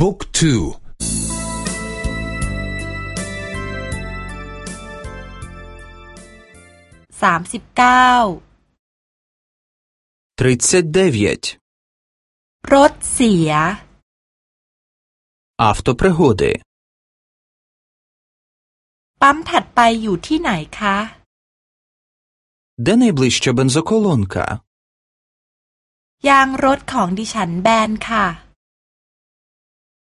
บุ๊กทูสามสิบเก้า 39. รถเสีย Автопригоди. ปั๊มถัดไปอยู่ที่ไหนคะ Де найближча бензоколонка? ยางรถของดิฉันแบนค่ะ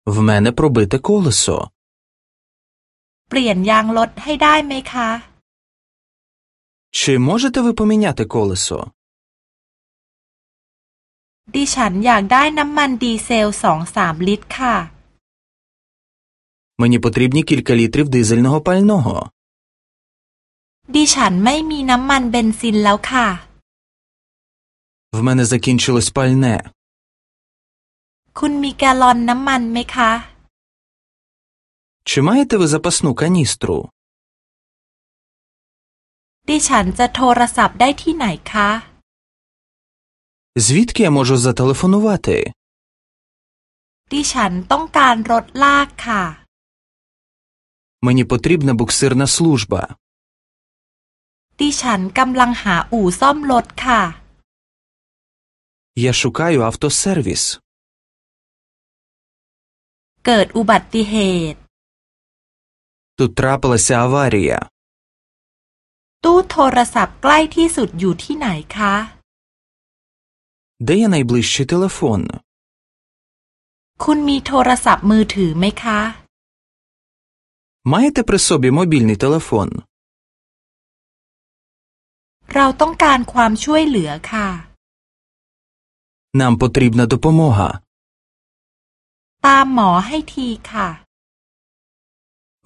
В мене пробите колесо. เปลี่ยนยางรถให้ได้ไหมคะ Чи можете ви поміняти колесо? ดิฉันอยากได้น้ำมันดีเซลสองสามลิตรค่ะ Мені потрібні кілька літрів дизельного пального. ดิฉันไม่มีน้ำมันเบนซินแล้วค่ะ В мене закінчилось пальне. คุณมีแกลลอนน้ำมันไหมคะ Чи маєте ви запасну каністру? ดิฉันจะโทรศัพท์ได้ที่ไหนคะ Звідки я можу зателефонувати? ดิฉันต้องการรถลากค่ะ Мені потрібна буксирна служба. ดิฉันกำลังหาอู่ซ่อมรถค่ะ Я шукаю автосервіс. เกิดอุบัติเหตุ Тут трапилася аварія. ตู้โทรศัพท์ใกล้ที่สุดอยู่ที่ไหนคะ Де є найближчий телефон? คุณมีโทรศัพท์มือถือไหมคะ Маєте при собі мобільний телефон? เราต้องการความช่วยเหลือค่ะ Нам потрібна допомога. ตามหมอให้ทีค่ะ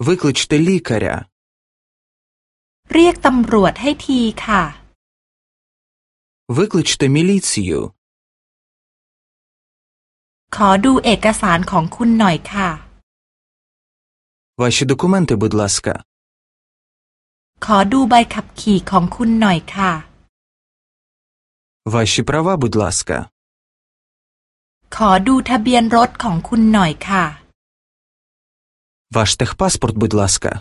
Викличте лікаря. เรียกตำรวจให้ทีค่ะ Викличте міліцію. ขอดูเอกสารของคุณหน่อยค่ะ Ваші документи, будь ласка. ขอดูใบขับขี่ของคุณหน่อยค่ะ Ваші права, будь ласка. ขอดูทะเบียนรถของคุณหน่อยค่ะ Ваш техпаспорт, будь ласка.